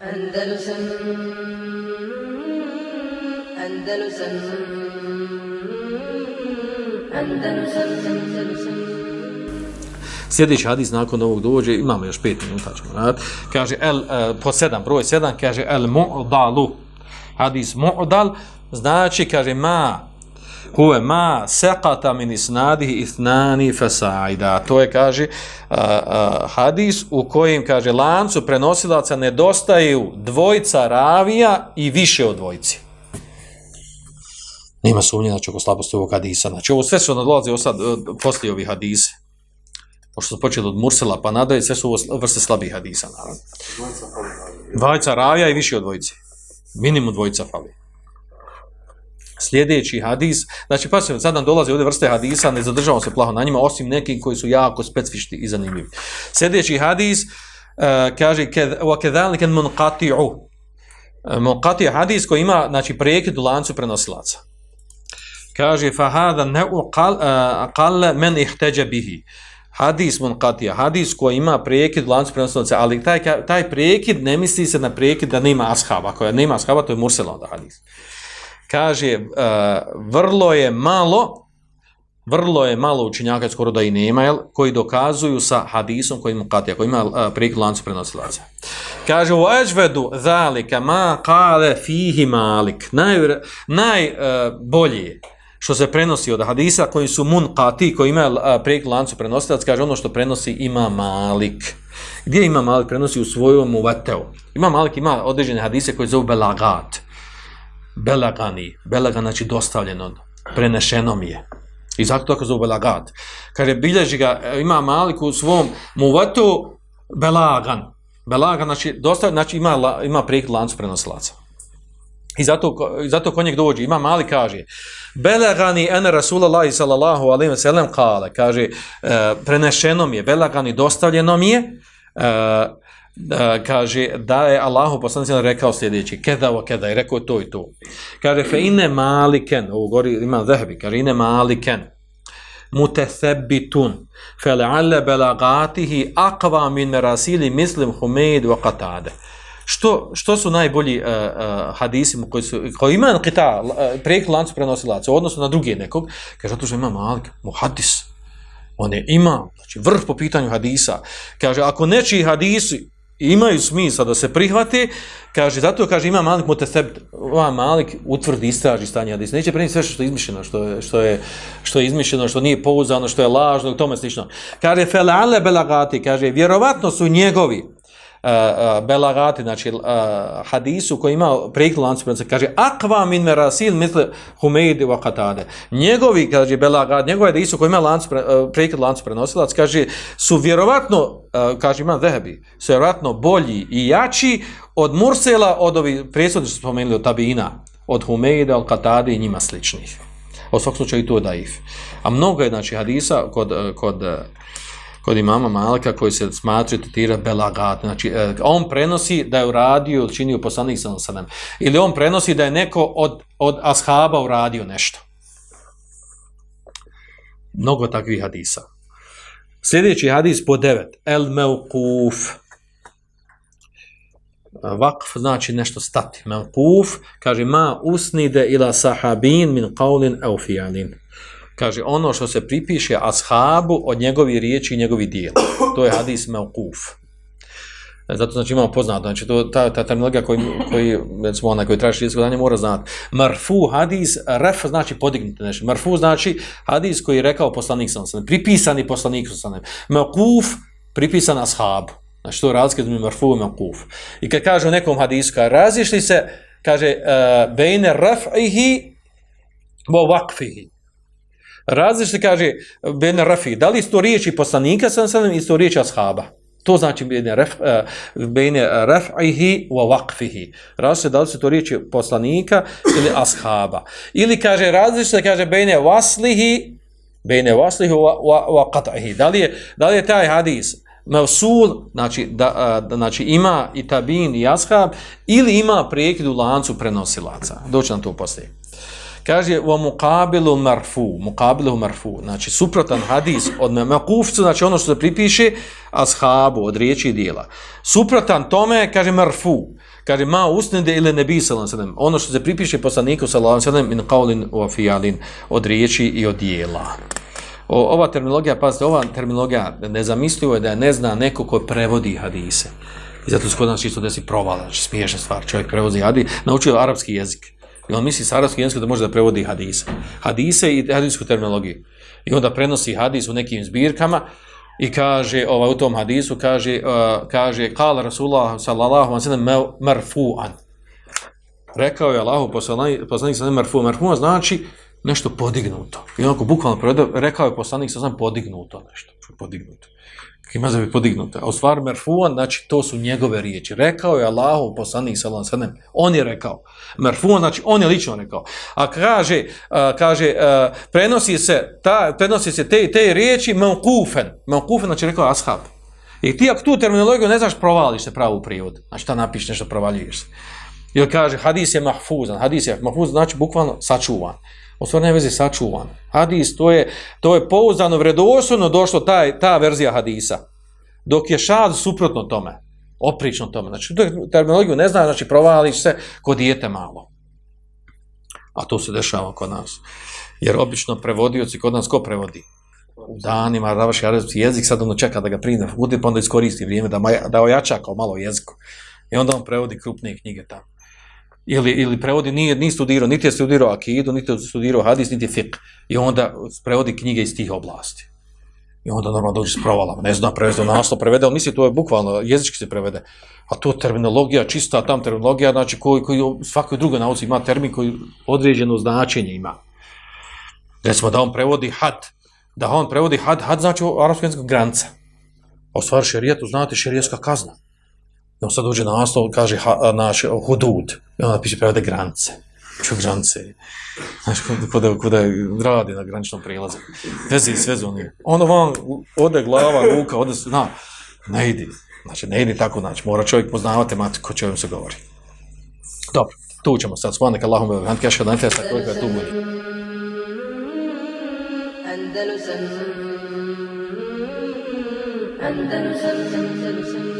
Andalusam Andalusam Andalusam Andalusam Sljedeći hadis nakon ovog dođe, imamo još pet minuta ćemo raditi, kaže el, e, po sedam, broj sedam, kaže el mu'dalu. Hadis mu'dal, znači, kaže ma, huve ma seqata min isnadihi ithnani fasaida. To je, kaže, uh, uh, hadis u kojem, kaže, lancu prenosilaca nedostaju dvojca ravija i više od dvojci. Nema sumnje, znači, oko slabosti ovog hadisa. Znači, ovo sve su nadlaze sad, uh, poslije ovih hadise. Pošto su počeli od Mursela pa nadalje, sve su ovo vrste slabih hadisa, naravno. Dvojca ravija i više od dvojice. Minimum dvojica fali sljedeći hadis, znači pa se sad nam dolaze ovdje vrste hadisa, ne zadržavamo se plaho na njima, osim neki koji su jako specifični i zanimljivi. Sljedeći hadis uh, kaže, وَكَذَلِكَ مُنْقَطِعُ Munqati hadis koji ima znači prekid u lancu prenosilaca. Kaže fa hada ne qal qal men ihtaja bihi. Hadis munqati hadis koji ima prekid u lancu prenosilaca, ali taj taj prekid ne misli se na prekid da nema ashaba, koja nema ashaba to je mursel onda hadis kaže uh, vrlo je malo vrlo je malo učenjaka skoro da i nema jel, koji dokazuju sa hadisom koji mu katija, koji ima e, uh, prijek lancu prenosilaca. Kaže u ajvedu zalika ma kale fihi malik. Najbolje naj, uh, što se prenosi od hadisa koji su mun kati koji ima uh, prijek lancu prenosilaca kaže ono što prenosi ima malik. Gdje ima malik prenosi u svojom uvateu ima malik ima određene hadise koji zove belagat belagani, belagan znači dostavljeno, prenešeno mi je. I zato to kaže belagat. Kaže, bilježi ga, e, ima malik u svom muvatu belagan. Belagan znači, dostav, znači ima, ima prijek lancu prenoslaca. I zato, zato konjeg dođe, ima mali kaže, belagani en Rasulallahi sallallahu alaihi wa sallam kale, kaže, e, prenešeno mi je, belagani dostavljeno mi je, e, da kaže da je Allahu poslanik rekao sljedeći keda o keda i rekao to i to. Kaže fe ine maliken ovo gori ima zahabi kaže ine maliken mutathabbitun fele'alle belagatihi balagatihi aqwa min rasili mislim humeid wa katade što što su najbolji uh, uh, hadisi koji su koji ima qita e, uh, prek lancu prenosilaca odnosno na druge nekog? Kaže to što ima malik muhaddis on je ima znači vrh po pitanju hadisa. Kaže ako neči hadisi imaju smisla da se prihvate, kaže, zato kaže, ima malik muteseb, ova malik utvrdi istraži stanje hadisa. Neće prenijeti sve što je izmišljeno, što je, što je, što je izmišljeno, što nije pouzano, što je lažno, tome slično. Kaže, fele ale belagati, kaže, vjerovatno su njegovi, belagati, znači uh, hadisu koji ima prekli lancu prenosa, kaže akva min merasil misle Humeidi wa Katade. Njegovi, kaže belagati, njegove hadisu koji ima lancu, uh, lancu prenosilac, kaže su vjerovatno, uh, kaže imam zehebi, su vjerovatno bolji i jači od Mursela, od ovih presudi što spomenuli od Tabina, od Humeida, od Katade i njima sličnih. U svakom slučaju to je daif. A mnogo je, znači, hadisa kod, kod kod imama Malika koji se smatra tetira belagat. Znači, e, on prenosi da je uradio ili činio poslanik sa osadem. Ili on prenosi da je neko od, od ashaba uradio nešto. Mnogo takvih hadisa. Sljedeći hadis po devet. El meukuf. Vakf znači nešto stati. Meukuf kaže ma usnide ila sahabin min qaulin eufijanin kaže ono što se pripiše ashabu od njegovi riječi i njegovi dijela. To je hadis meukuf. E, zato znači imamo poznato, znači to, ta, ta terminologija koji, koji, recimo onaj koji traži širijetsko danje mora znati. Marfu hadis, ref znači podignuti nešto. Marfu znači hadis koji je rekao poslanik sam sam, pripisani poslanik sam sam. Meukuf, pripisan ashabu. Znači to je razlika između marfu i meukuf. I kad kaže u nekom hadisu, kaže razišli se, kaže, uh, bejne raf'ihi bo vakfihi različite kaže Ben Rafi, da li su riječi poslanika sam sam i su riječi ashaba? To znači bejne, Raf, bejne Ben Rafihi wa waqfihi. Različite da li su to riječi poslanika ili ashaba. Ili kaže različite kaže bejne Waslihi bejne Waslihi wa, wa, wa qat'ihi. Da li je da li je taj hadis mevsul, znači, da, e, da, znači ima i tabin i ashab, ili ima prekid u lancu prenosilaca. Doći nam to poslije kaže wa muqabilu marfu, muqabilu marfu, znači suprotan hadis od mekufcu, znači ono što se pripiše ashabu od riječi i dijela. Suprotan tome kaže marfu, kaže ma usnede ili nebi sallallahu alejhi ono što se pripiše poslaniku sallallahu alejhi ve sellem min qawlin wa fi'alin od riječi i od dijela. O, ova terminologija, pazite, ova terminologija nezamislivo je da ne zna neko ko prevodi hadise. I zato se kod nas čisto desi provala, znači smiješna stvar, čovjek prevodi hadis, naučio arapski jezik. I on misli s arapskim da može da prevodi hadise. Hadise i hadisku terminologiju. I onda prenosi hadis u nekim zbirkama i kaže, ovaj, u tom hadisu kaže, uh, kaže, kala Rasulullah sallallahu alaihi sallam marfu'an. Rekao je Allahu poslanik, poslanik sallam marfu'an. Marfu'an znači nešto podignuto. I onako bukvalno predao, rekao je poslanik sallam podignuto nešto. Podignuto ima za bi podignuta. A u stvari Merfuan, znači to su njegove riječi. Rekao je Allahu poslanik ve sellem. On je rekao. Merfuan, znači on je lično rekao. A kaže, a, kaže a, prenosi se ta prenosi se te te riječi mauqufen. Mauqufen znači rekao ashab. I ti ako tu terminologiju ne znaš, provališ se pravu prijevod. Znači šta napišeš, nešto provaljuješ se. Ili kaže, hadis je mahfuzan. Hadis je mahfuzan, znači bukvalno sačuvan. U stvari sačuvan. Hadis, to je, to je pouzdano, vredoslovno došlo taj, ta verzija hadisa. Dok je šad suprotno tome, oprično tome. Znači, terminologiju ne znaš, znači provališ se kod dijete malo. A to se dešava kod nas. Jer obično prevodioci kod nas ko prevodi? U danima ravaš jezik, sad ono čeka da ga prine, bude pa onda iskoristi vrijeme da, da ojača kao malo jeziku. I onda on prevodi krupnije knjige tamo ili, ili prevodi, nije ni studirao, niti je studirao akidu, niti je studirao hadis, niti je fiqh. I onda prevodi knjige iz tih oblasti. I onda normalno dođe s provalama, ne zna prevesti naslov, prevede, ali misli to je bukvalno, jezički se prevede. A to terminologija, čista tam terminologija, znači koji, koji svakoj drugoj nauci ima termin koji određeno značenje ima. Recimo da on prevodi had, da on prevodi had, had znači u arabskom jeziku granca. A u stvari šerijetu znate šerijetska kazna. I on sad uđe na naslov, kaže ha, naš hudud. I on piše prevede granice. Ču granice. Znaš, kod, kod, kod radi na graničnom prilazu. Vezi sve zoni. Ono van, ode glava, ruka, ode se, na, ne idi. Znači, ne idi tako, znači, mora čovjek poznavati tematiku o čemu se govori. Dobro, tu ćemo sad. Svanak Allahumma, vant kaša da ne testa koliko je tu bude. Andalusam Andalusam Andalusam